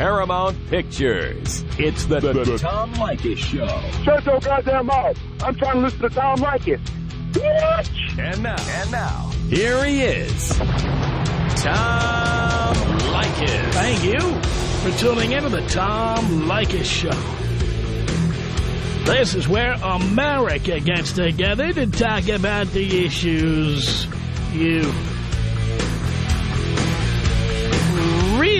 Paramount Pictures. It's the, the, the Tom Leykis Show. Shut your goddamn mouth. I'm trying to listen to Tom Leykis. What? And now, and now, here he is, Tom Leykis. Thank you for tuning into the Tom Leykis Show. This is where America gets together to talk about the issues you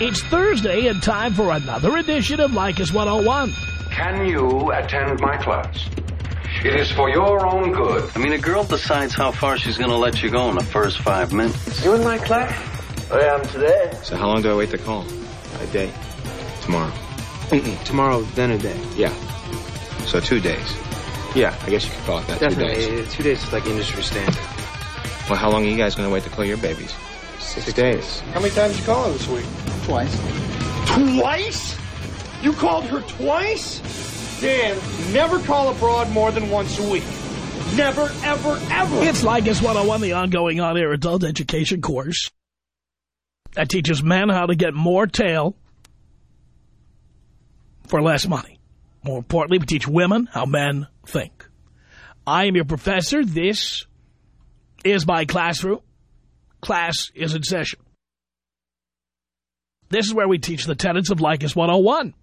It's Thursday and time for another edition of Leykis 101. Can you attend my class? It is for your own good. I mean, a girl decides how far she's going to let you go in the first five minutes. You in my class? I am today. So how long do I wait to call? A day. Tomorrow. Mm-mm. Tomorrow, then a day. Yeah. So two days. Yeah, I guess you could call it that. Definitely. Two days. Two days is like industry standard. Well, how long are you guys going to wait to call your babies? Six, days. How many times you call her this week? Twice. Twice? You called her twice? Dan, never call abroad more than once a week. Never, ever, ever. It's Leykis 101, the ongoing on-air adult education course that teaches men how to get more tail for less money. More importantly, we teach women how men think. I am your professor. This is my classroom. Class is in session. This is where we teach the tenets of Leykis 101.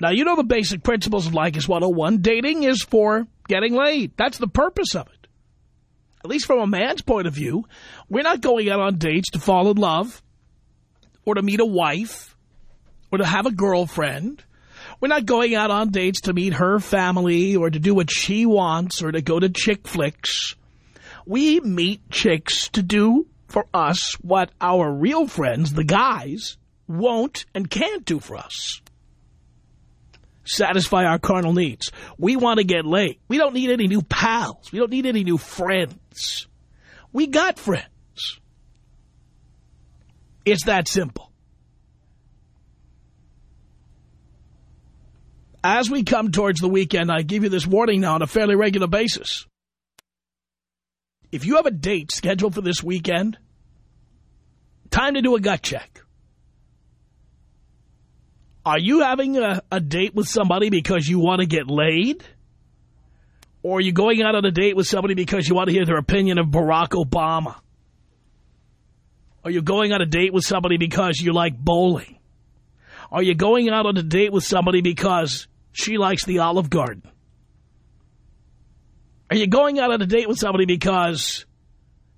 Now, you know the basic principles of Leykis 101. Dating is for getting laid. That's the purpose of it. At least from a man's point of view, we're not going out on dates to fall in love or to meet a wife or to have a girlfriend. We're not going out on dates to meet her family or to do what she wants or to go to chick flicks. We meet chicks to do for us what our real friends, the guys, won't and can't do for us. Satisfy our carnal needs. We want to get laid. We don't need any new pals. We don't need any new friends. We got friends. It's that simple. As we come towards the weekend, I give you this warning now on a fairly regular basis. If you have a date scheduled for this weekend, time to do a gut check. Are you having a, a date with somebody because you want to get laid? Or are you going out on a date with somebody because you want to hear their opinion of Barack Obama? Are you going on a date with somebody because you like bowling? Are you going out on a date with somebody because she likes the Olive Garden? Are you going out on a date with somebody because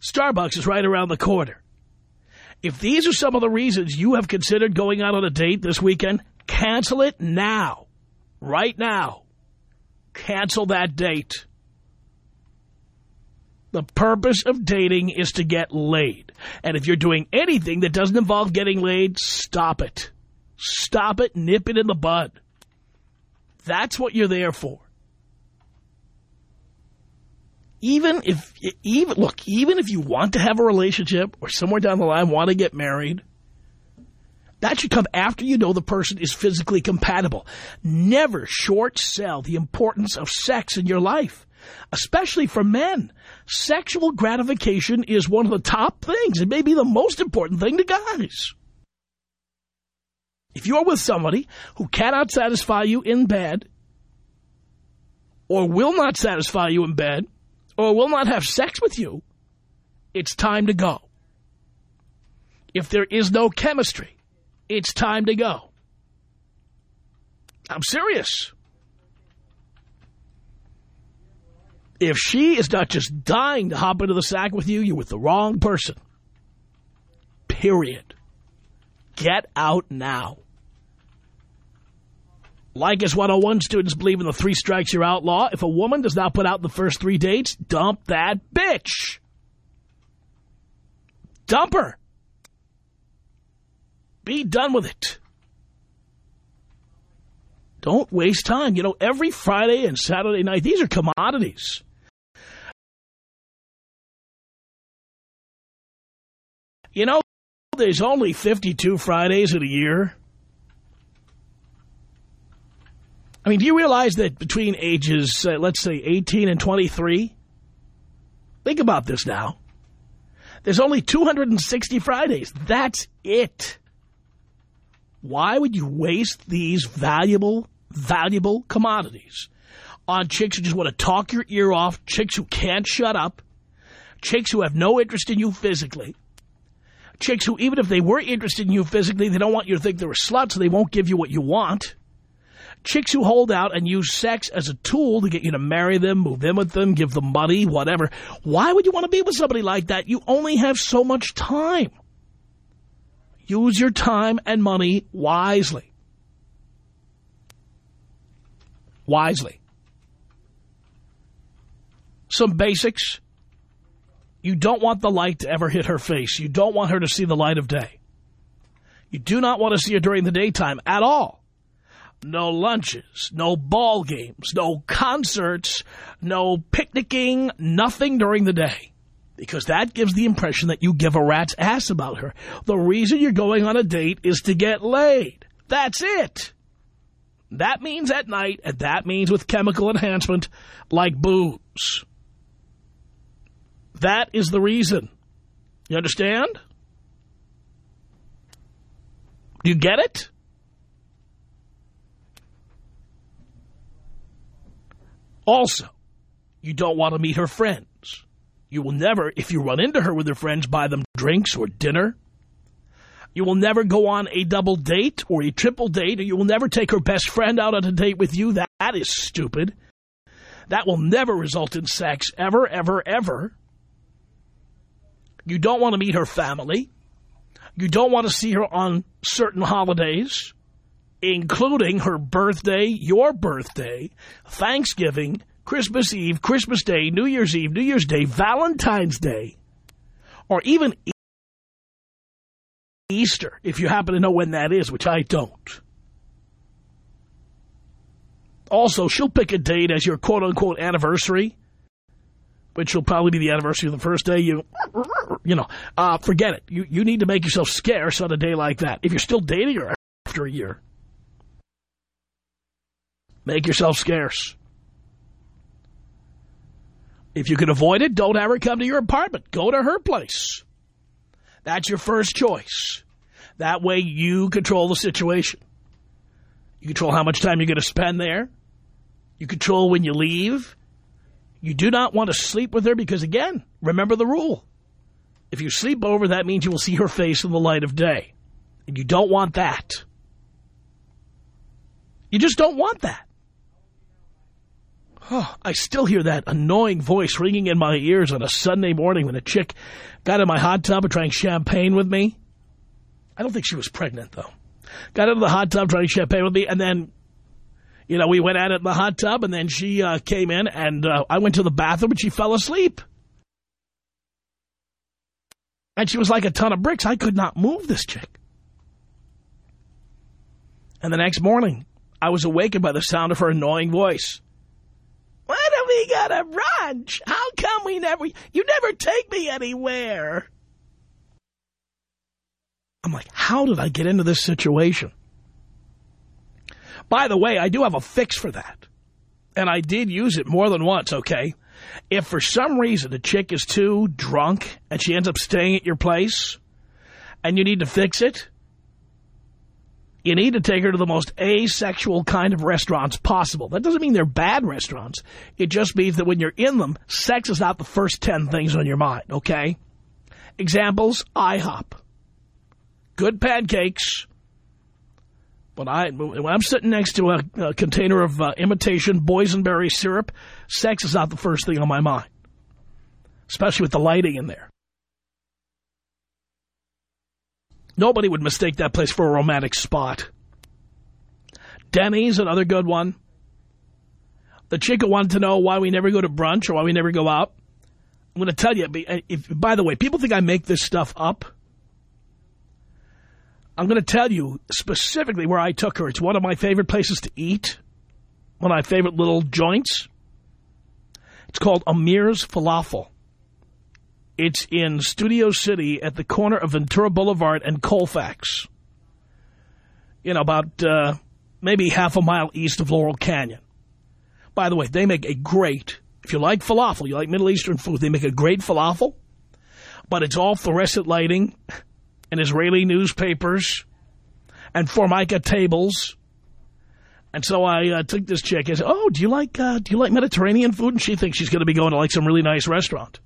Starbucks is right around the corner? If these are some of the reasons you have considered going out on a date this weekend, cancel it now. Right now. Cancel that date. The purpose of dating is to get laid. And if you're doing anything that doesn't involve getting laid, stop it. Stop it, nip it in the bud. That's what you're there for. Even if, even look, even if you want to have a relationship or somewhere down the line want to get married, that should come after you know the person is physically compatible. Never short sell the importance of sex in your life, especially for men. Sexual gratification is one of the top things. It may be the most important thing to guys. If you're with somebody who cannot satisfy you in bed or will not satisfy you in bed or will not have sex with you, it's time to go. If there is no chemistry, it's time to go. I'm serious. If she is not just dying to hop into the sack with you, you're with the wrong person. Period. Get out now. Leykis 101 students believe in the three strikes you're outlaw. If a woman does not put out the first three dates, dump that bitch. Dump her. Be done with it. Don't waste time. You know, every Friday and Saturday night, these are commodities. You know, there's only 52 Fridays in a year. I mean, do you realize that between ages, uh, let's say, 18 and 23? Think about this now. There's only 260 Fridays. That's it. Why would you waste these valuable, valuable commodities on chicks who just want to talk your ear off, chicks who can't shut up, chicks who have no interest in you physically, chicks who, even if they were interested in you physically, they don't want you to think they're a slut, so they won't give you what you want. Chicks who hold out and use sex as a tool to get you to marry them, move in with them, give them money, whatever. Why would you want to be with somebody like that? You only have so much time. Use your time and money wisely. Wisely. Some basics. You don't want the light to ever hit her face. You don't want her to see the light of day. You do not want to see her during the daytime at all. No lunches, no ball games, no concerts, no picnicking, nothing during the day. Because that gives the impression that you give a rat's ass about her. The reason you're going on a date is to get laid. That's it. That means at night, and that means with chemical enhancement like booze. That is the reason. You understand? You get it? Also, you don't want to meet her friends. You will never, if you run into her with her friends, buy them drinks or dinner. You will never go on a double date or a triple date, or you will never take her best friend out on a date with you. That, that is stupid. That will never result in sex, ever, ever, ever. You don't want to meet her family. You don't want to see her on certain holidays, including her birthday, your birthday, Thanksgiving, Christmas Eve, Christmas Day, New Year's Eve, New Year's Day, Valentine's Day, or even Easter, if you happen to know when that is, which I don't. Also, she'll pick a date as your quote-unquote anniversary, which will probably be the anniversary of the first day. You, you know, uh, forget it. You, you need to make yourself scarce on a day like that. If you're still dating her after a year, make yourself scarce. If you can avoid it, don't have her come to your apartment. Go to her place. That's your first choice. That way you control the situation. You control how much time you're going to spend there. You control when you leave. You do not want to sleep with her because, again, remember the rule. If you sleep over, that means you will see her face in the light of day. And you don't want that. You just don't want that. Oh, I still hear that annoying voice ringing in my ears on a Sunday morning when a chick got in my hot tub and drank champagne with me. I don't think she was pregnant, though. Got into the hot tub, drank champagne with me, and then, you know, we went at it in the hot tub, and then she uh, came in, and uh, I went to the bathroom, and she fell asleep. And she was like a ton of bricks. I could not move this chick. And the next morning, I was awakened by the sound of her annoying voice. We got a brunch? How come we never... You never take me anywhere. I'm like, how did I get into this situation? By the way, I do have a fix for that. And I did use it more than once, okay? If for some reason a chick is too drunk and she ends up staying at your place and you need to fix it, you need to take her to the most asexual kind of restaurants possible. That doesn't mean they're bad restaurants. It just means that when you're in them, sex is not the first 10 things on your mind, okay? Examples, IHOP. Good pancakes. When, I, when I'm sitting next to a, a container of uh, imitation boysenberry syrup, sex is not the first thing on my mind. Especially with the lighting in there. Nobody would mistake that place for a romantic spot. Denny's, another good one. The chick who wanted to know why we never go to brunch or why we never go out. I'm going to tell you, eh, if, by the way, people think I make this stuff up. I'm going to tell you specifically where I took her. It's one of my favorite places to eat. One of my favorite little joints. It's called Amir's Falafel. It's in Studio City at the corner of Ventura Boulevard and Colfax. You know, about uh, maybe half a mile east of Laurel Canyon. By the way, they make a great, if you like falafel, you like Middle Eastern food, they make a great falafel, but it's all fluorescent lighting and Israeli newspapers and Formica tables. And so I uh, took this chick and said, oh, do you like uh, do you like Mediterranean food? And she thinks she's going to be going to like some really nice restaurant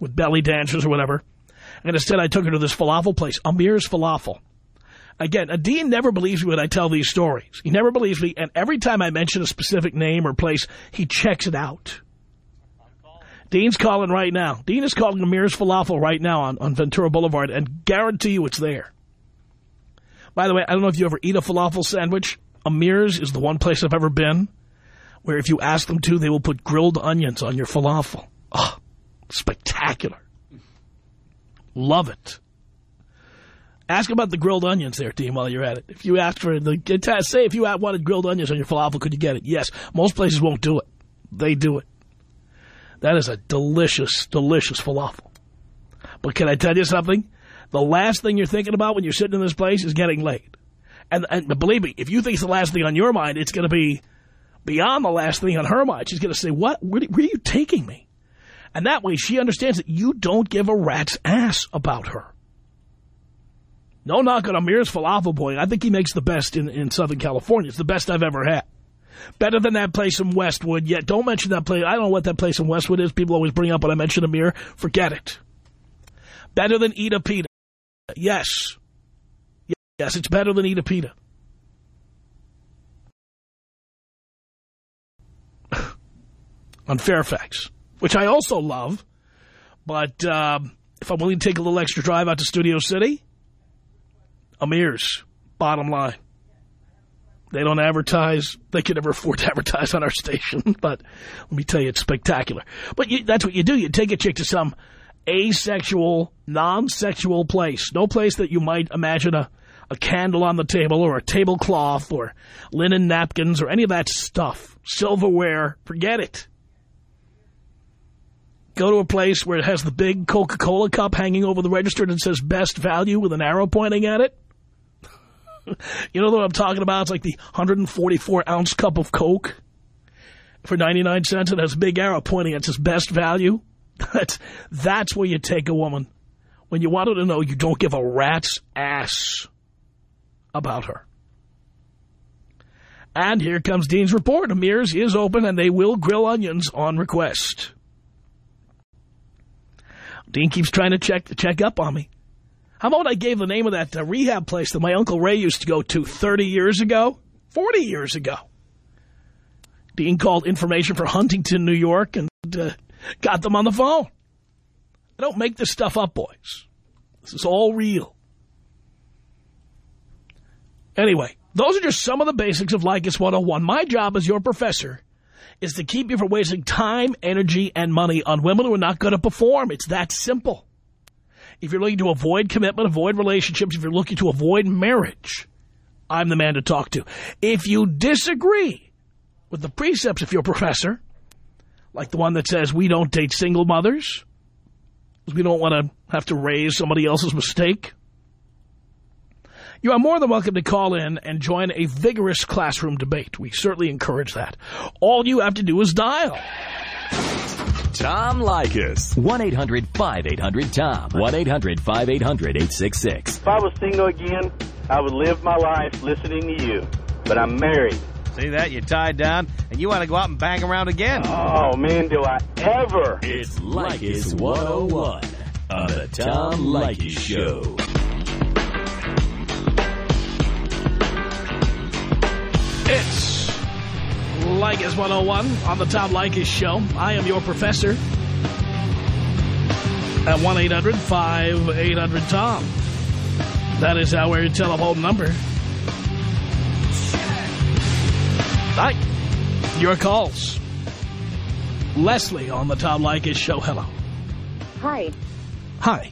with belly dancers or whatever. And instead I took her to this falafel place, Amir's Falafel. Again, a Dean never believes me when I tell these stories. He never believes me, and every time I mention a specific name or place, he checks it out. Dean's calling right now. Dean is calling Amir's Falafel right now on, on Ventura Boulevard, and guarantee you it's there. By the way, I don't know if you ever eat a falafel sandwich. Amir's is the one place I've ever been where if you ask them to, they will put grilled onions on your falafel. Spectacular. Love it. Ask about the grilled onions there, team, while you're at it. If you ask for the, say if you wanted grilled onions on your falafel, could you get it? Yes. Most places won't do it. They do it. That is a delicious, delicious falafel. But can I tell you something? The last thing you're thinking about when you're sitting in this place is getting laid. And, and believe me, if you think it's the last thing on your mind, it's going to be beyond the last thing on her mind. She's going to say, what? Where, where are you taking me? And that way she understands that you don't give a rat's ass about her. No knock on Amir's Falafel Boy. I think he makes the best in, in Southern California. It's the best I've ever had. Better than that place in Westwood. Yet don't mention that place. I don't know what that place in Westwood is. People always bring up when I mention Amir. Forget it. Better than Eat Pita. Yes. Yes, it's better than Eat Pita. on Fairfax, which I also love. But um, if I'm willing to take a little extra drive out to Studio City, Amir's, bottom line. They don't advertise. They can never afford to advertise on our station. But let me tell you, it's spectacular. But you, that's what you do. You take a chick to some asexual, non-sexual place. No place that you might imagine a, a candle on the table or a tablecloth or linen napkins or any of that stuff. Silverware. Forget it. Go to a place where it has the big Coca-Cola cup hanging over the register and it says best value with an arrow pointing at it. you know what I'm talking about? It's like the 144-ounce cup of Coke for 99 cents. It has a big arrow pointing at its best value. That's, that's where you take a woman. When you want her to know you don't give a rat's ass about her. And here comes Dean's report. Amir's is open and they will grill onions on request. Dean keeps trying to check check up on me. How about I gave the name of that uh, rehab place that my Uncle Ray used to go to 30 years ago? 40 years ago. Dean called information for Huntington, New York, and uh, got them on the phone. I don't make this stuff up, boys. This is all real. Anyway, those are just some of the basics of Leykis 101. My job as your professor is to keep you from wasting time, energy, and money on women who are not going to perform. It's that simple. If you're looking to avoid commitment, avoid relationships, if you're looking to avoid marriage, I'm the man to talk to. If you disagree with the precepts of your professor, like the one that says we don't date single mothers, we don't want to have to raise somebody else's mistake, you are more than welcome to call in and join a vigorous classroom debate. We certainly encourage that. All you have to do is dial. Tom Leykis. 1-800-5800-TOM. 1-800-5800-866. If I was single again, I would live my life listening to you. But I'm married. See that? You're tied down, and you want to go out and bang around again. Oh, man, do I ever. It's Leykis 101 on the Tom Leykis Show. It's Leykis 101 on the Tom Leykis Show. I am your professor at 1-800-5800-TOM. That is our telephone number. Hi. Your calls. Leslie on the Tom Leykis Show. Hello. Hi. Hi.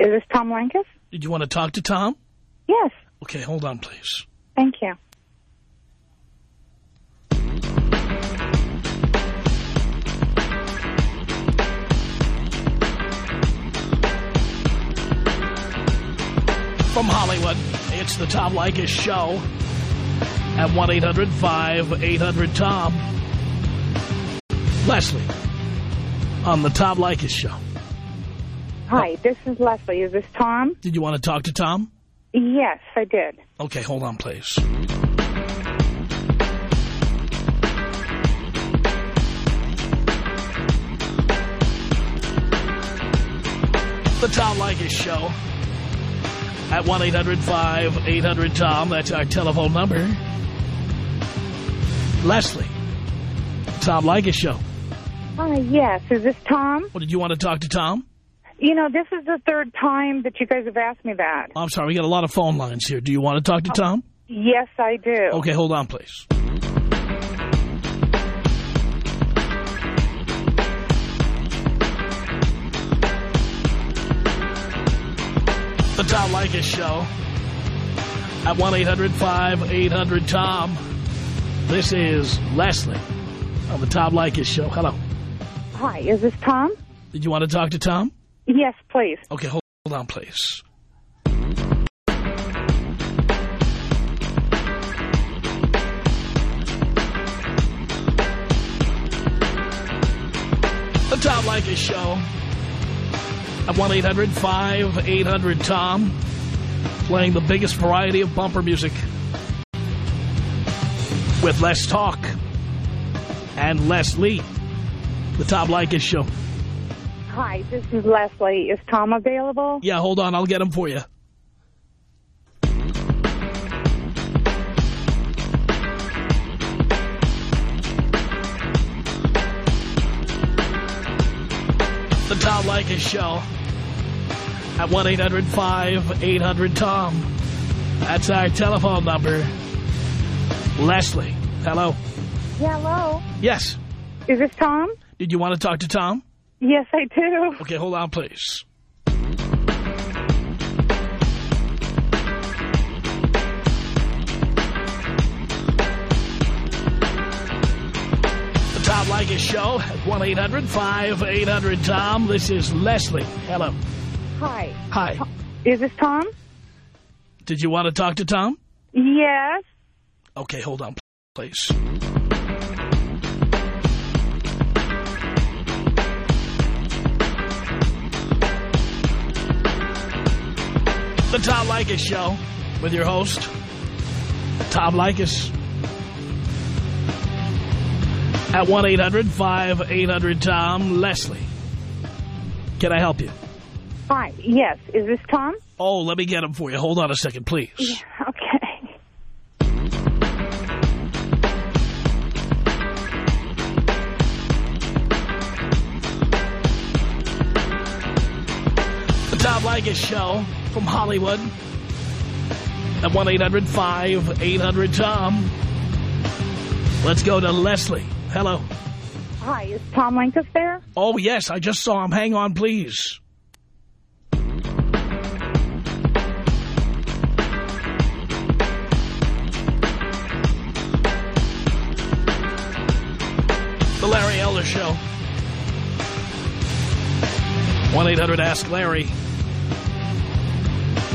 Is this Tom Leykis? Did you want to talk to Tom? Yes. Okay, hold on, please. Thank you. From Hollywood, it's the Tom Leykis Show at 1-800-5800-TOM. Leslie on the Tom Leykis Show. Hi, this is Leslie. Is this Tom? Did you want to talk to Tom? Yes, I did. Okay, hold on, please. The Tom Leykis Show at 1-800-5800-TOM. That's our telephone number. Leslie, Tom Leykis Show. Hi, yes. Is this Tom? What, did you want to talk to Tom? You know, this is the third time that you guys have asked me that. I'm sorry, we got a lot of phone lines here. Do you want to talk to oh, Tom? Yes, I do. Okay, hold on, please. Tom Leykis Show at 1-800-5800-TOM. This is Leslie on the Tom Leykis Show. Hello. Hi, is this Tom? Did you want to talk to Tom? Yes, please. Okay, hold, hold on, please. The Tom Leykis Show at 1-800-5800-TOM playing the biggest variety of bumper music with less talk and less Leslie. The Tom Leykis Show. Hi, this is Leslie. Is Tom available? Yeah, hold on. I'll get him for you. Tom Leykis Show at 1-800-5800-TOM. That's our telephone number. Leslie, hello. Yeah, hello. Yes. Is this Tom? Did you want to talk to Tom? Yes, I do. Okay, hold on, please. Tom Leykis Show at 1-800-5800-TOM. This is Leslie. Hello. Hi. Hi. Is this Tom? Did you want to talk to Tom? Yes. Okay, hold on, please. The Tom Leykis Show with your host, Tom Leykis. At 1-800-5800-TOM, Leslie. Can I help you? Hi. Yes. Is this Tom? Oh, let me get him for you. Hold on a second, please. Okay. The Tom Leykis Show from Hollywood at 1-800-5800-TOM. Let's go to Leslie. Hello. Hi. Is Tom Lankus there? Oh, yes, I just saw him. Hang on, please. The Larry Elder Show. 1-800-ASK-LARRY.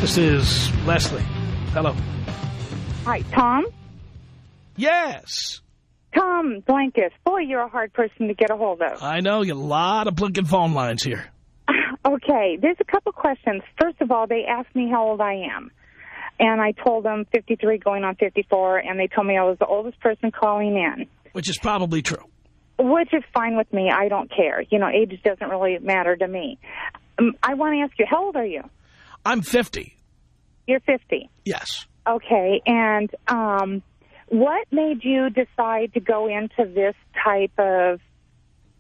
This is Leslie. Hello. Hi. Tom? Yes. Tom Blankus. Boy, you're a hard person to get a hold of. I know, you a lot of blinking phone lines here. Okay, there's a couple questions. First of all, they asked me how old I am. And I told them 53 going on 54, and they told me I was the oldest person calling in. Which is probably true. Which is fine with me. I don't care. You know, age doesn't really matter to me. Um, I want to ask you, how old are you? I'm 50. You're 50. Yes. Okay, and um, what made you decide to go into this type of,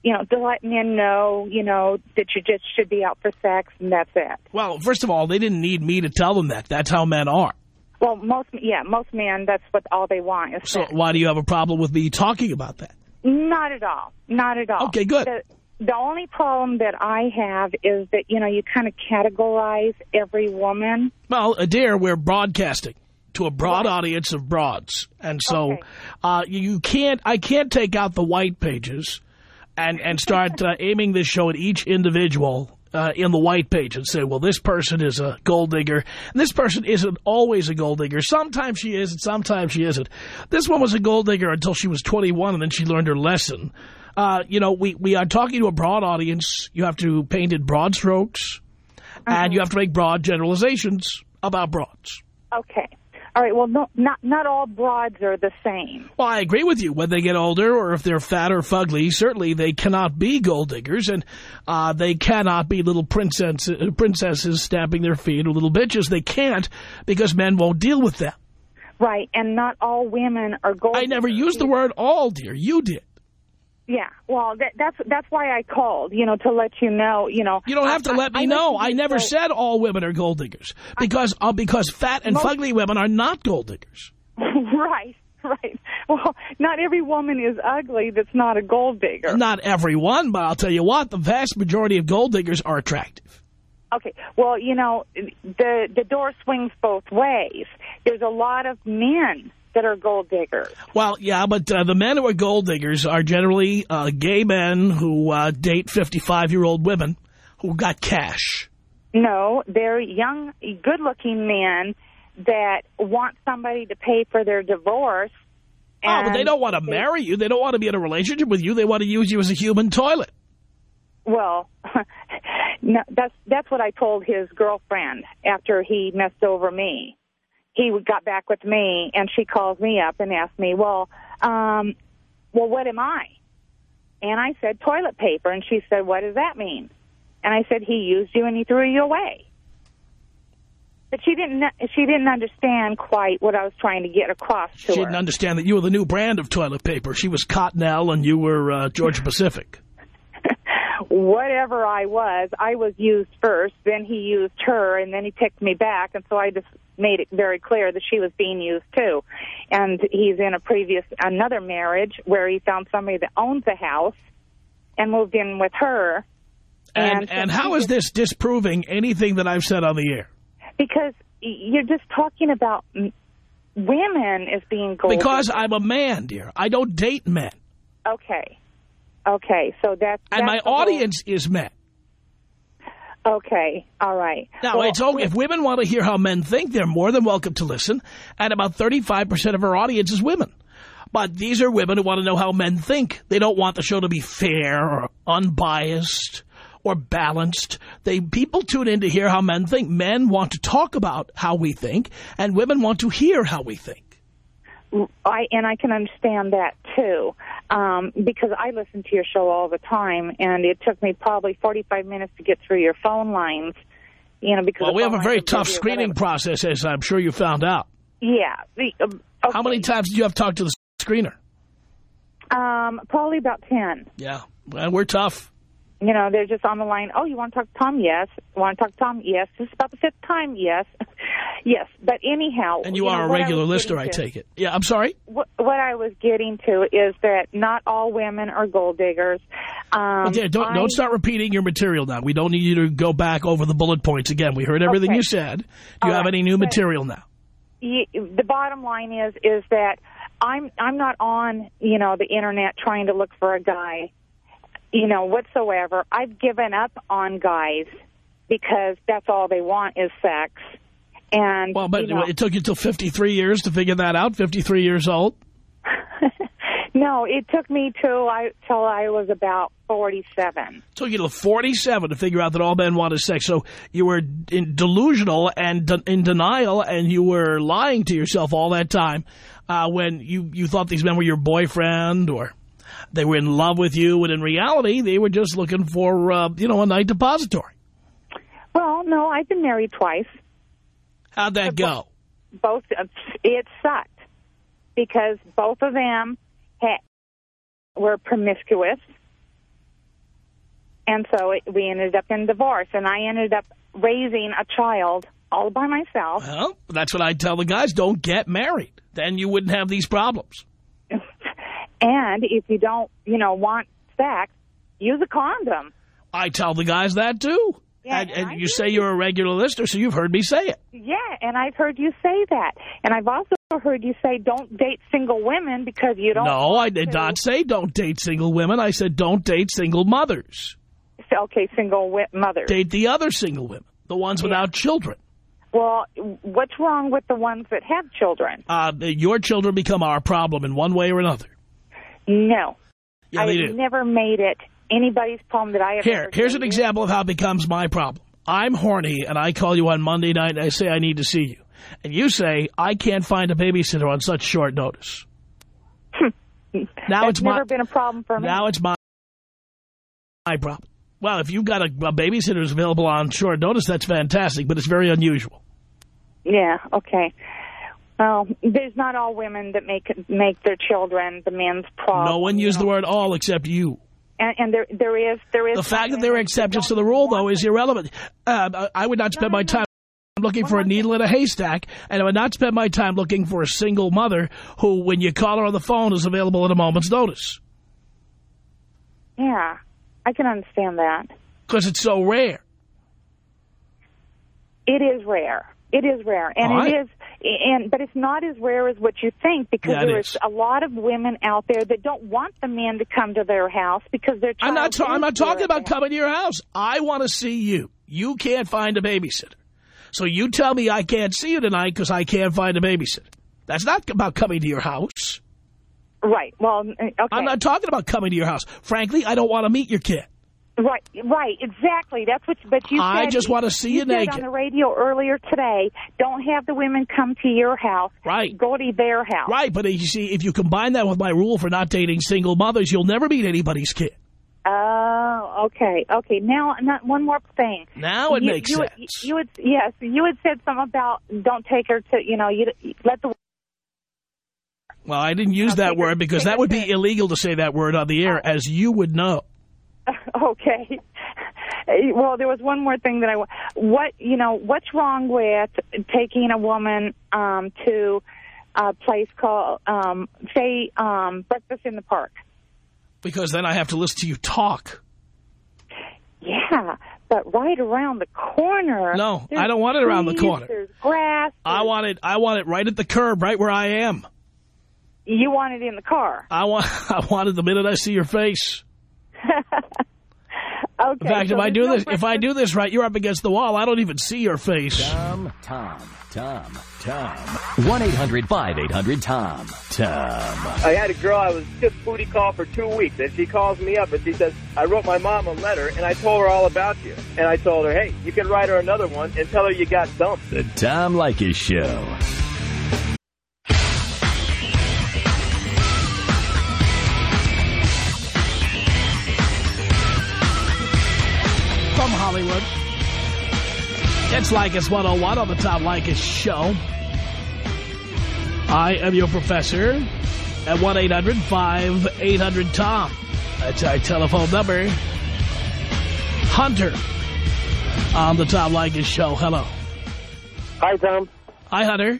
you know, to let men know, you know, that you just should be out for sex and that's it? Well, first of all, they didn't need me to tell them that. That's how men are. Well, most, yeah, most men, that's what all they want is So sex. why do you have a problem with me talking about that? Not at all. Not at all. Okay, good. The, the only problem that I have is that, you know, you kind of categorize every woman. Well, dear, we're broadcasting to a broad audience of broads. And so Okay. uh, you can't, I can't take out the white pages and, and start uh, aiming this show at each individual uh, in the white page and say, well, this person is a gold digger. And this person isn't always a gold digger. Sometimes she is and sometimes she isn't. This one was a gold digger until she was 21 and then she learned her lesson. Uh, you know, we, we are talking to a broad audience. You have to paint in broad strokes and you have to make broad generalizations about broads. Okay. All right. Well, no, not not all broads are the same. Well, I agree with you. When they get older or if they're fat or fugly, certainly they cannot be gold diggers and uh, they cannot be little princess, princesses stamping their feet or little bitches. They can't because men won't deal with them. Right. And not all women are gold. I never used the word all, dear. You did. Yeah. Well, that, that's that's why I called. You know, to let you know. You know. You don't have to I- let me I know. to I never say- said all women are gold diggers because uh, because fat and Most- fugly women are not gold diggers. right. Right. Well, not every woman is ugly. That's not a gold digger. Not everyone, but I'll tell you what, the vast majority of gold diggers are attractive. Okay. Well, you know, the the door swings both ways. There's a lot of men that are gold diggers. Well, yeah, but uh, the men who are gold diggers are generally uh, gay men who uh, date 55-year-old women who got cash. No, they're young, good-looking men that want somebody to pay for their divorce. Oh, but they don't want to marry you. They don't want to be in a relationship with you. They want to use you as a human toilet. Well, no, that's that's what I told his girlfriend after he messed over me. He got back with me, and she calls me up and asked me, "Well, um, well, what am I?" And I said, "Toilet paper." And she said, "What does that mean?" And I said, "He used you and he threw you away." But she didn't. She didn't understand quite what I was trying to get across to She her. didn't understand that you were the new brand of toilet paper. She was Cottonelle and you were uh, Georgia Pacific. whatever I was, I was used first, then he used her, and then he picked me back, and so I just made it very clear that she was being used too. And he's in a previous, another marriage where he found somebody that owns a house and moved in with her. And, And- and how is this disproving anything that I've said on the air? Because you're just talking about women as being gold. Because I'm a man, dear. I don't date men. Okay. Okay, so that's... And that's my audience is men. Okay, all right. Now, Well, it's okay. If women want to hear how men think, they're more than welcome to listen. And about 35% of our audience is women. But these are women who want to know how men think. They don't want the show to be fair or unbiased or balanced. They People tune in to hear how men think. Men want to talk about how we think, and women want to hear how we think. I and I can understand that too, um, because I listen to your show all the time, and it took me probably forty-five minutes to get through your phone lines. You know, because Well, we have a very tough screening process, as I'm sure you found out. Yeah. The, um, How many times did you have to talk to the screener? Um, probably about ten. Yeah, well, we're tough. You know, they're just on the line. Oh, you want to talk to Tom? Yes. Want to talk to Tom? Yes. This is about the fifth time. Yes. yes. But anyhow, And you, know, are a what I regular was listener, I take it. Yeah, I'm sorry? What, what I was getting to is that not all women are gold diggers. Um, dear, don't, I- don't start repeating your material now. We don't need you to go back over the bullet points again. We heard everything Okay. you said. Do you All have right. any new material now? the bottom line is is that I'm I'm not on you know the internet trying to look for a guy, you know whatsoever. I've given up on guys because that's all they want is sex. And Well, but you know, it took you till 53 years to figure that out, 53 years old? no, it took me till I till I was about forty seven. It took you till 47 to figure out that all men want is sex. So you were in delusional and de in denial, and you were lying to yourself all that time uh, when you, you thought these men were your boyfriend or they were in love with you, when in reality they were just looking for, uh, you know, a night depository. Well, no, I've been married twice. How'd that go? both it sucked because both of them had, were promiscuous and so it, we ended up in divorce and i ended up raising a child all by myself Well, that's what I tell the guys. Don't get married. Then you wouldn't have these problems. And if you don't you know want sex use a condom. I tell the guys that, too. Yeah, and, and you do. say you're a regular listener, so you've heard me say it. Yeah, and I've heard you say that. And I've also heard you say don't date single women because you don't... No, I did to- not say don't date single women. I said don't date single mothers. Okay, single mothers. Date the other single women, the ones without children. Well, what's wrong with the ones that have children? Uh, your children become our problem in one way or another. No. Yeah, I have never made it anybody's problem that I have Here, ever here's an example of how it becomes my problem. I'm horny, and I call you on Monday night, and I say I need to see you. And you say, I can't find a babysitter on such short notice. Hmm. now That's it's my never been a problem for me. now it's my my problem. Well, if you've got a, a babysitter who's available on short notice, that's fantastic, but it's very unusual. Yeah, okay. Well, there's not all women that make make their children the men's problem. no one you used the word all except you. And, and there there is there is The fact that there are exceptions to the rule, though, is irrelevant. Uh, I would not spend no, my no. time looking for a needle in a haystack, and I would not spend my time looking for a single mother who, when you call her on the phone, is available at a moment's notice. Yeah, I can understand that. Because it's so rare. It is rare. It is rare, and right. it is, and but it's not as rare as what you think because Yeah, there is. is a lot of women out there that don't want the men to come to their house because they're. I'm not. I'm not talking about coming to your house. I want to see you. You can't find a babysitter, so you tell me I can't see you tonight because I can't find a babysitter. That's not about coming to your house. Right. Well, okay. I'm not talking about coming to your house. Frankly, I don't want to meet your kid. Right, right, exactly. That's what. But you. I said, just wanna see you said naked. on the radio earlier today. Don't have the women come to your house. Right. Go to their house. Right, but you see, if you combine that with my rule for not dating single mothers, you'll never meet anybody's kid. Oh, okay, okay. Now, not one more thing. Now it you, makes you, sense. You would, yes, you had said something about don't take her to, you know, you let the. Well, I didn't use Now, that word her- because that would be to- illegal to say that word on the air, oh. as you would know. Okay. Well, there was one more thing that I what you know what's wrong with taking a woman um, to a place called um, say um, breakfast in the park. Because then I have to listen to you talk. Yeah, but right around the corner. No, I don't want it around the corner. There's grass. I want it. I want it right at the curb, right where I am. You want it in the car. I want. I want it the minute I see your face. Okay. In fact, so if I do no this, if I do this right, you're up against the wall. I don't even see your face. Tom, Tom, Tom, Tom. 1-800-5800-TOM. Tom. I had a girl I was just booty call for two weeks, and she calls me up and she says, I wrote my mom a letter, and I told her all about you. And I told her, hey, you can write her another one and tell her you got dumped. The Tom Leykis Show. It's Leykis 101 on the Tom Leykis Show. I am your professor at 1-800-5800-TOM. That's our telephone number. Hunter on the Tom Leykis Show. Hello. Hi, Tom. Hi, Hunter.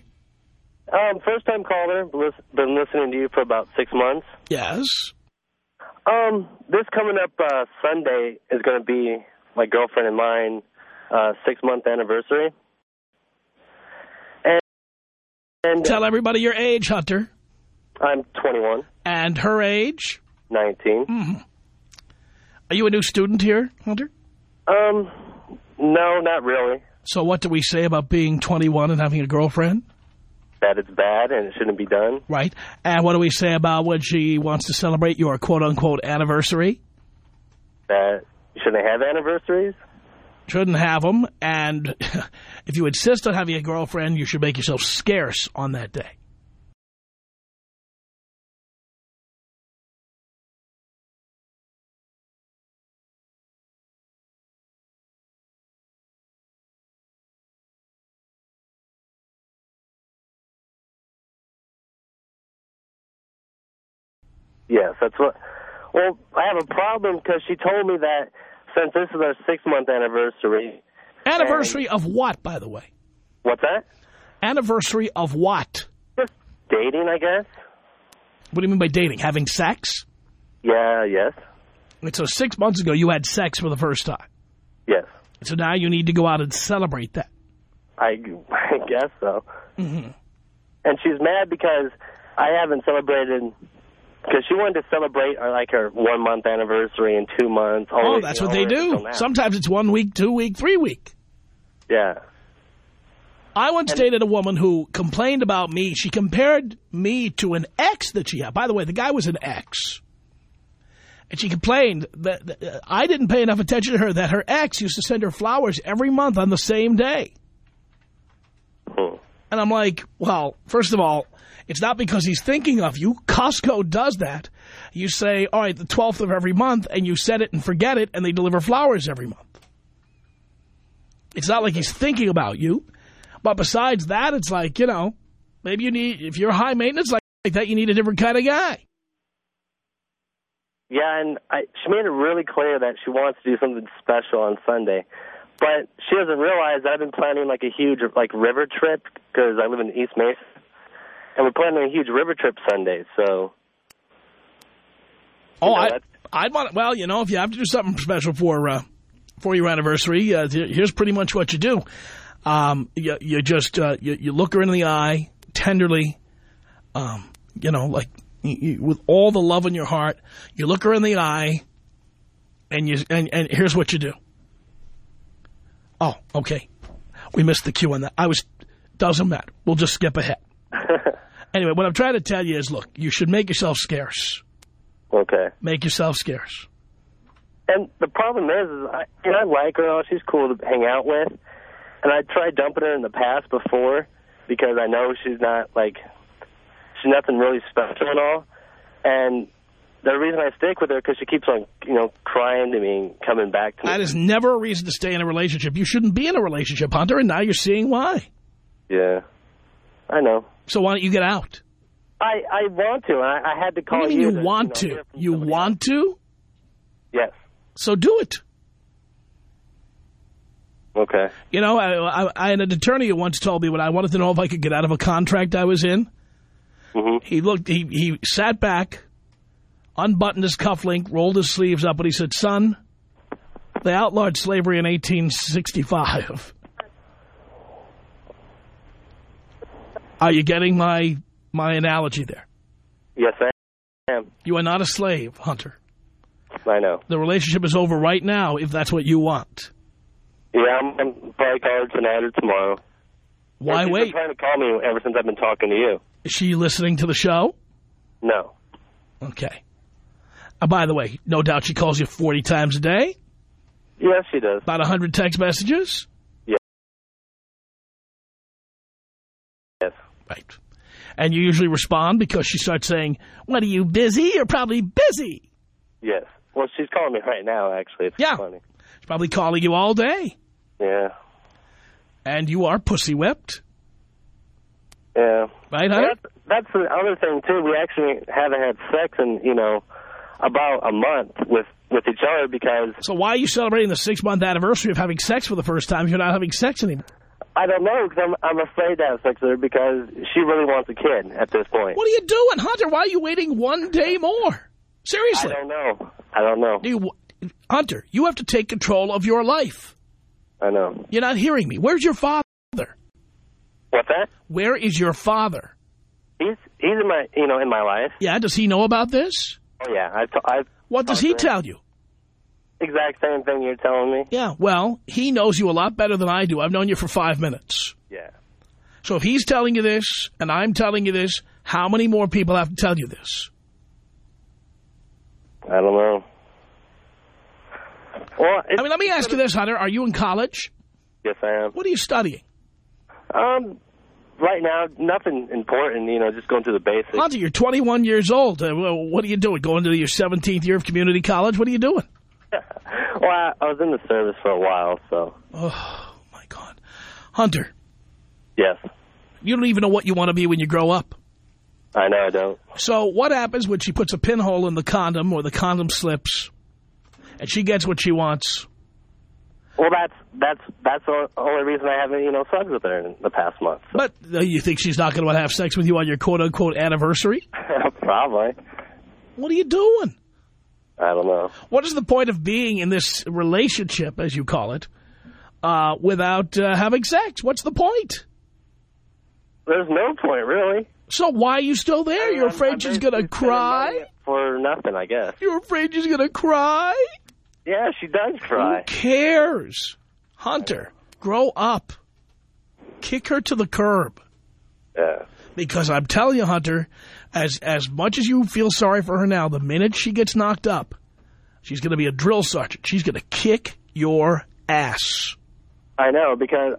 Um, first time caller. Been listening to you for about six months. Yes. Um, this coming up uh, Sunday is going to be my girlfriend and mine uh, six month anniversary. And, and Tell everybody your age, Hunter. I'm 21, And her age. 19. Mhm. Are you a new student here, Hunter? Um, no, not really. So what do we say about being 21 and having a girlfriend? That it's bad and it shouldn't be done. Right. And what do we say about when she wants to celebrate your quote-unquote anniversary? That you shouldn't have anniversaries. Shouldn't have them. And if you insist on having a girlfriend, you should make yourself scarce on that day. Yes, that's what. Well, I have a problem because she told me that since this is our six month anniversary. Anniversary of what, by the way? What's that? Anniversary of what? Just dating, I guess. What do you mean by dating? Having sex? Yeah, yes. And so six months ago, you had sex for the first time. Yes. So now you need to go out and celebrate that. I, I guess so. Mm-hmm. And she's mad because I haven't celebrated, because she wanted to celebrate uh, like her one month anniversary in two months. Oh, that's you what they do. Sometimes it's one week, two week, three week. Yeah. I once dated a woman who complained about me. She compared me to an ex that she had. By the way, the guy was an ex. And she complained that, that uh, I didn't pay enough attention to her, that her ex used to send her flowers every month on the same day. And I'm like, well, first of all, it's not because he's thinking of you. Costco does that. You say, all right, the 12th of every month, and you set it and forget it, and they deliver flowers every month. It's not like he's thinking about you. But besides that, it's like, you know, maybe you need, if you're high maintenance like, that, you need a different kind of guy. Yeah, and I, she made it really clear that she wants to do something special on Sunday. But she doesn't realize that I've been planning like a huge like river trip because I live in East Mesa, and we're planning a huge river trip Sunday. So Oh, know, I, I'd want, well, you know, if you have to do something special for, uh, for your anniversary, uh, here's pretty much what you do. Um, you, you just, uh, you, you look her in the eye tenderly, um, you know, like you, you, with all the love in your heart, you look her in the eye and you, and, and here's what you do. Oh, okay. We missed the cue on that. I was, doesn't matter. We'll just skip ahead. anyway, what I'm trying to tell you is, look, you should make yourself scarce. okay. Make yourself scarce. And the problem is, is I, you know, I like her. She's cool to hang out with. And I tried dumping her in the past before because I know she's not like she's nothing really special at all. And the reason I stick with her because she keeps on, you know, crying to me and coming back to me. That is never a reason to stay in a relationship. You shouldn't be in a relationship, Hunter, and now you're seeing why. Yeah, I know. So why don't you get out? I I want to. And I, I had to call What do you mean you. you want you know, to? You want to? Yes. So do it. Okay. You know, I, I, I had an attorney who once told me when I wanted to know if I could get out of a contract I was in. Mm-hmm. He looked, he, he sat back, unbuttoned his cufflink, rolled his sleeves up, and he said, son, they outlawed slavery in 1865. Are you getting my my analogy there? Yes, I am. You are not a slave, Hunter. I know. The relationship is over right now if that's what you want. Yeah, I'm, I'm probably calling tonight or tomorrow. Why she's wait? Been trying to call me ever since I've been talking to you. Is she listening to the show? No. Okay. Uh, by the way, no doubt she calls you 40 times a day? Yes, she does. About 100 text messages? Yes. Yes. Right. And you usually respond because she starts saying, what, are you busy? You're probably busy. Yes. Well, she's calling me right now, actually. It's Yeah. funny. She's probably calling you all day. Yeah. And you are pussy whipped. Yeah. Right, Hunter? that's, that's the other thing, too. We actually haven't had sex in, you know, about a month with, with each other because So why are you celebrating the six-month anniversary of having sex for the first time if you're not having sex anymore? I don't know because I'm, I'm afraid to have sex with her because she really wants a kid at this point. What are you doing, Hunter? Why are you waiting one day more? Seriously. I don't know. I don't know. Do you, Hunter, you have to take control of your life. I know. You're not hearing me. Where's your father? What's that? Where is your father? He's he's in my you know in my life. Yeah, does he know about this? Oh yeah, I've t- I've What does he tell you? exact same thing you're telling me. Yeah, well, he knows you a lot better than I do. I've known you for five minutes. Yeah. So if he's telling you this and I'm telling you this, how many more people have to tell you this? I don't know. Well, I mean, let me ask you this, Hunter. Are you in college? yes, I am. What are you studying? Um, right now, nothing important. You know, just going through the basics. Hunter, you're 21 years old. Uh, what are you doing? Going to your 17th year of community college? What are you doing? well, I, I was in the service for a while, so Oh, my God. Hunter, yes, you don't even know what you want to be when you grow up. I know I don't. So what happens when she puts a pinhole in the condom or the condom slips and she gets what she wants? Well, that's that's that's the only reason I haven't you know slept with her in the past month. But uh, you think she's not going to have sex with you on your quote-unquote anniversary? Probably. What are you doing? I don't know. What is the point of being in this relationship, as you call it, uh, without uh, having sex? What's the point? There's no point, really. So why are you still there? You're afraid she's going to cry? For nothing, I guess. You're afraid she's going to cry? Yeah, she does cry. Who cares? Hunter, grow up. Kick her to the curb. Yeah. Because I'm telling you, Hunter, as as much as you feel sorry for her now, the minute she gets knocked up, she's going to be a drill sergeant. She's going to kick your ass. I know, because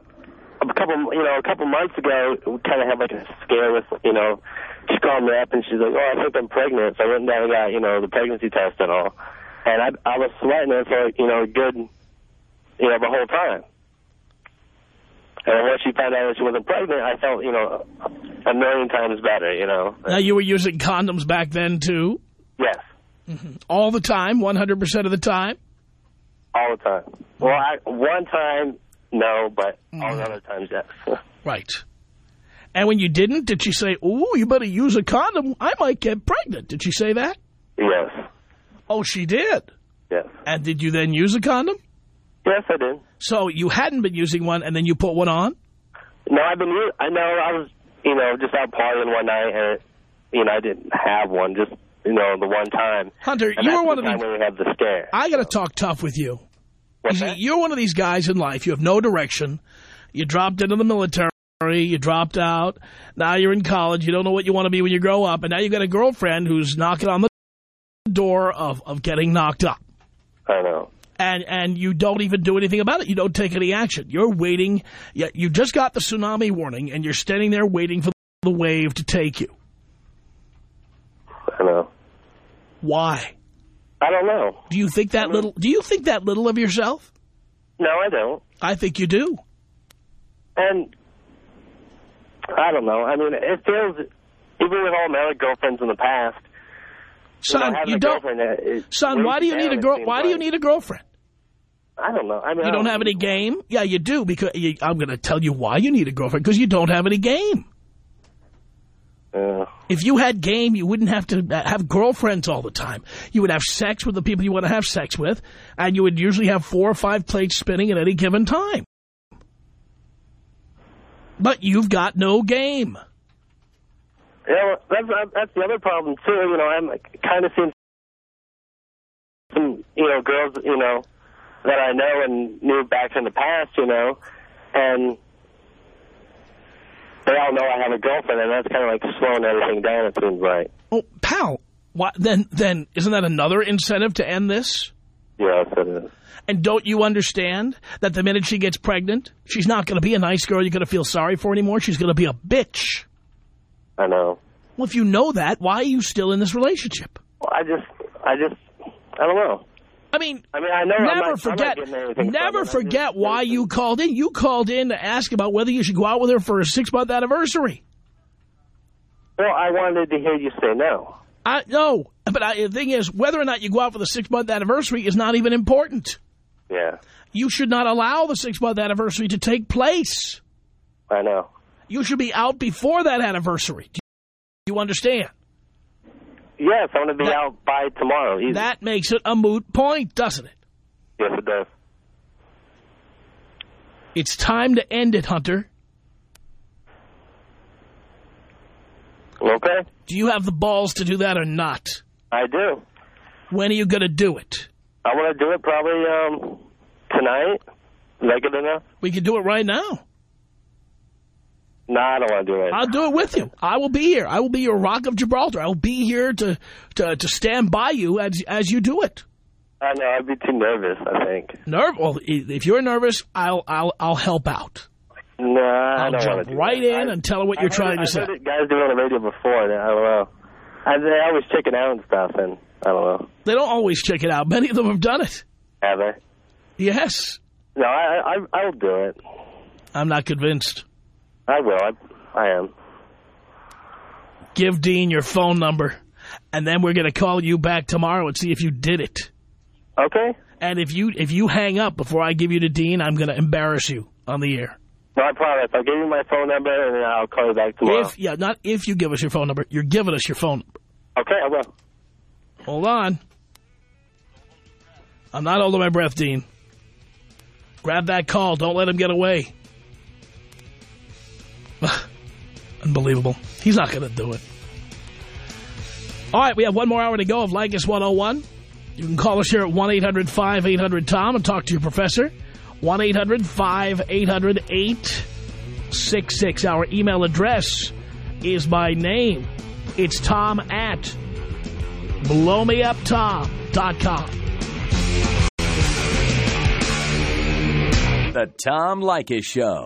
a couple, you know, a couple months ago, we kind of had like a scare with, you know, she called me up and she's like, oh, I think I'm pregnant. So I went down and got, you know, the pregnancy test and all. And I, I was sweating it for, you know, good, you know, the whole time. And once she found out that she wasn't pregnant, I felt, you know, a million times better, you know. Now, you were using condoms back then, too? Yes. mhm All the time, 100% of the time? All the time. Well, I, one time, no, but all the other times, yes. Right. And when you didn't, did she say, ooh, you better use a condom, I might get pregnant? Did she say that? yes. Oh, she did? Yes. And did you then use a condom? Yes, I did. So you hadn't been using one, and then you put one on? No, I've been. I know I was, you know, just out partying one night, and you know, I didn't have one. Just you know, the one time. Hunter, And you were one the of time the... when we had the scare. I got to talk tough with you. What's You see, that? you're one of these guys in life. You have no direction. You dropped into the military. You dropped out. Now you're in college. You don't know what you want to be when you grow up. And now you've got a girlfriend who's knocking on the door of, of getting knocked up. I know. And and you don't even do anything about it. You don't take any action. You're waiting. You, you just got the tsunami warning, and you're standing there waiting for the wave to take you. I know. Why? I don't know. Do you think that little? Do you think that little of yourself? No, I don't. I think you do. And I don't know. I mean, it feels even with all my other girlfriends in the past. Son, you, know, having you a don't- girlfriend, it- it Son, why do you need a girl? Why do you need a girlfriend? I don't know. I mean, You I don't have any game? Yeah, you do, because you, I'm going to tell you why you need a girlfriend, because you don't have any game. Uh, If you had game, you wouldn't have to have girlfriends all the time. You would have sex with the people you want to have sex with, and you would usually have four or five plates spinning at any given time. But you've got no game. Yeah, well, that's uh, that's the other problem too. You know, I'm kind of seeing some you know girls you know that I know and knew back in the past. You know, and they all know I have a girlfriend, and that's kind of like slowing everything down. It seems like. Oh, pal, what, then, then isn't that another incentive to end this? Yes, it is. And don't you understand that the minute she gets pregnant, she's not going to be a nice girl you're going to feel sorry for anymore. She's going to be a bitch. I know. Well, if you know that, why are you still in this relationship? Well, I just, I just, I don't know. I mean, I mean, I know. Never not, forget, not getting anything never from it. I forget just- why you called in. You called in to ask about whether you should go out with her for a six-month anniversary. Well, I wanted to hear you say no. I No, but I, the thing is, whether or not you go out for the six-month anniversary is not even important. Yeah, You should not allow the six-month anniversary to take place. I know. You should be out before that anniversary. Do you understand? Yes, I'm going to be That- out by tomorrow. Easy. That makes it a moot point, doesn't it? yes, it does. It's time to end it, Hunter. Okay, Do you have the balls to do that or not? I do. When are you going to do it? I want to do it probably um tonight. That good enough? We can do it right now. No, I don't want to do it. I'll do it with you. I will be here. I will be your rock of Gibraltar. I will be here to to, to stand by you as as you do it. I know. I'd be too nervous. I think. Nerve? Well, if you're nervous, I'll I'll I'll help out. No, I I'll don't jump do right that. in I- and tell her what you're I trying heard, to say. I heard it guys do it on the radio before. And I don't know. I, they always check it out and stuff, and I don't know. They don't always check it out. Many of them have done it. Have they? Yes. No, I I I'll do it. I'm not convinced. I will. I I am. Give Dean your phone number, and then we're going to call you back tomorrow and see if you did it. Okay. And if you if you hang up before I give you to Dean, I'm going to embarrass you on the air. No, I promise. I'll give you my phone number, and then I'll call you back tomorrow. If yeah, not if you give us your phone number. You're giving us your phone number. Okay, I will. Hold on. I'm not holding my breath, Dean. Grab that call. Don't let him get away. Unbelievable. He's not going to do it. All right, we have one more hour to go of Leykis 101. You can call us here at 1-800-5800-TOM and talk to your professor. 1-800-5800-866. Our email address is my name. It's tom at blowmeuptom.com. The Tom Leykis Show.